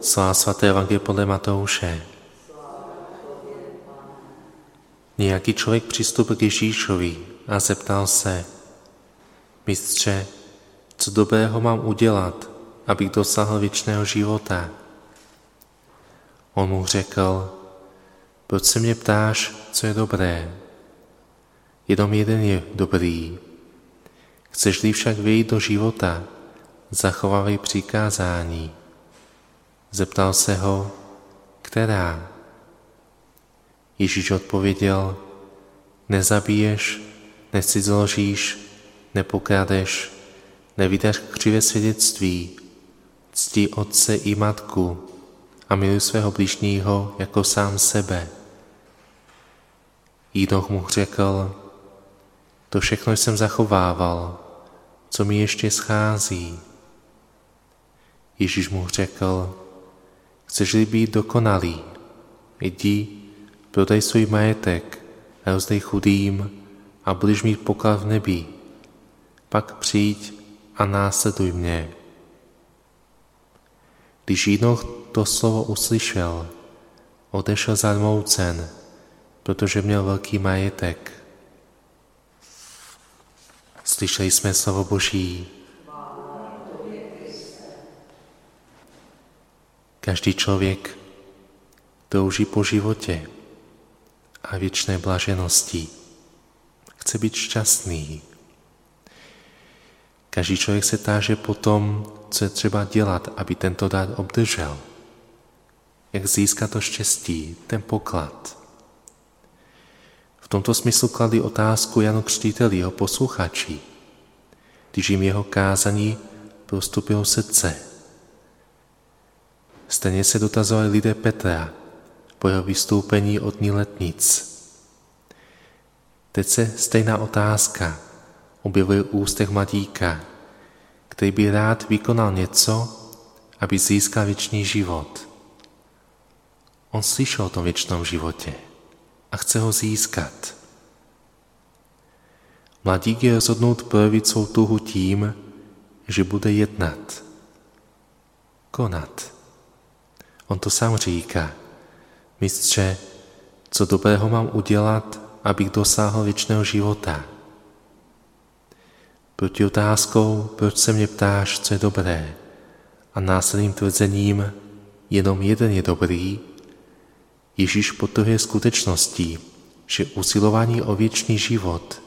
Svá svaté evangelie podle Matouše. Nějaký člověk přistoupil k Ježíšovi a zeptal se, mistře, co dobrého mám udělat, abych dosáhl věčného života? On mu řekl, proč se mě ptáš, co je dobré? Jenom jeden je dobrý. Chceš-li však vyjít do života, zachovávej přikázání. Zeptal se ho, která? Ježíš odpověděl, nezabiješ, necizoložíš, nepokradeš, nevydáš křivé svědectví, ctí otce i matku a miluj svého blížního jako sám sebe. Jídoch mu řekl, to všechno jsem zachovával, co mi ještě schází. Ježíš mu řekl, chceš-li být dokonalý, jdi, prodej svůj majetek a rozdej chudým a budeš mít poklad v nebi. Pak přijď a následuj mě. Když Jínoch to slovo uslyšel, odešel zarmoucen, protože měl velký majetek. Slyšeli jsme slovo Boží. Každý člověk touží po životě a věčné blaženosti. Chce být šťastný. Každý člověk se táže po tom, co je třeba dělat, aby tento dar obdržel. Jak získat to štěstí, ten poklad. V tomto smyslu kladli otázku Janu Křtíteli, jeho posluchači, když jim jeho kázání prostupilo srdce. Stejně se dotazovali lidé Petra po jeho vystoupení od ní letnic. Teď se stejná otázka objevuje v ústech mladíka, který by rád vykonal něco, aby získal věčný život. On slyšel o tom věčnom životě a chce ho získat. Mladík je rozhodnout projevit svou tuhu tím, že bude jednat, konat. On to sám říká. Mistře, co dobrého mám udělat, abych dosáhl věčného života? Proti otázkou, proč se mě ptáš, co je dobré, a následným tvrzením, jenom jeden je dobrý, Ježíš potrhuje skutečností, že usilování o věčný život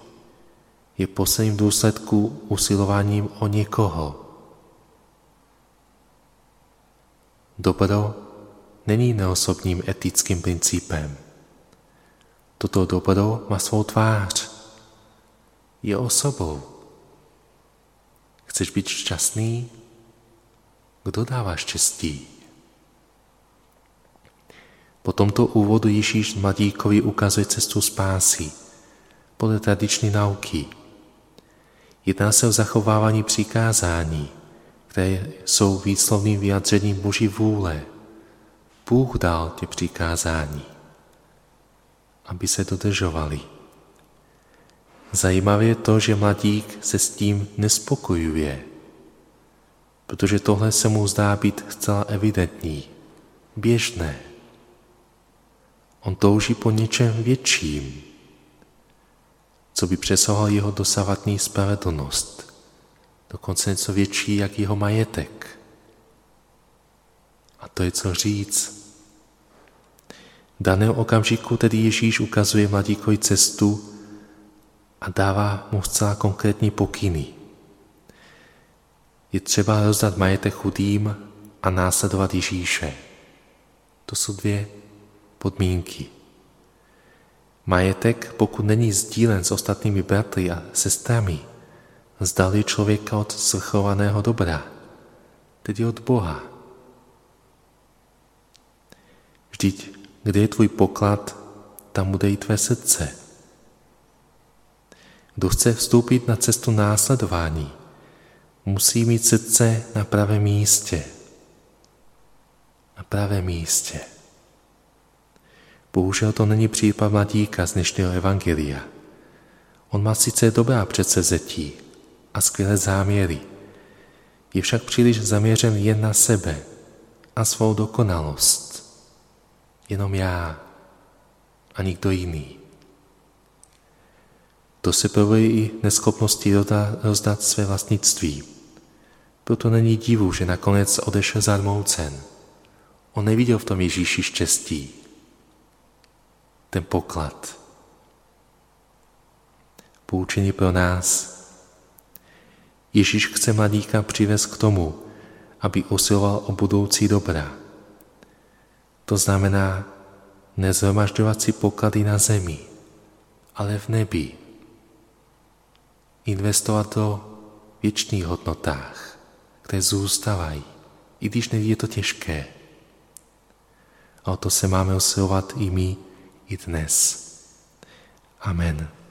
je posledním důsledku usilováním o někoho. Dobro není neosobním etickým principem. Toto dobro má svou tvář. Je osobou. Chceš být šťastný? Kdo dává štěstí? Po tomto úvodu Ježíš mladíkovi ukazuje cestu spásy podle tradiční nauky. Jedná se o zachovávání přikázání, které jsou výslovným vyjadřením Boží vůle. Bůh dal tě přikázání, aby se dodržovali. Zajímavé je to, že mladík se s tím nespokojuje, protože tohle se mu zdá být zcela evidentní, běžné. On touží po něčem větším, co by přesahoval jeho dosavatní spravedlnost, dokonce něco větší, jak jeho majetek. A to je co říct. V daném okamžiku tedy Ježíš ukazuje mladíkovi cestu a dává mu zcela konkrétní pokyny. Je třeba rozdat majetek chudým a následovat Ježíše. To jsou dvě podmínky. Majetek, pokud není sdílen s ostatními bratry a sestrami, zdali člověka od svrchovaného dobra, tedy od Boha. Vždyť, kde je tvůj poklad, tam bude i tvé srdce. Kdo chce vstoupit na cestu následování, musí mít srdce na pravém místě. Na pravém místě. Bohužel to není případ mladíka z dnešního evangelia. On má sice dobrá předsevzetí a skvělé záměry, je však příliš zaměřen jen na sebe a svou dokonalost. Jenom já a nikdo jiný. To se projeví i neschopností rozdat své vlastnictví. Proto není divu, že nakonec odešel zarmoucen. On neviděl v tom Ježíši štěstí, ten poklad. Poučení pro nás. Ježíš chce mladíka přivést k tomu, aby usiloval o budoucí dobra. To znamená nezhromažďovat si poklady na zemi, ale v nebi. Investovat do věčných hodnotách, které zůstávají, i když je to těžké. A o to se máme usilovat i my i dnes. Amen.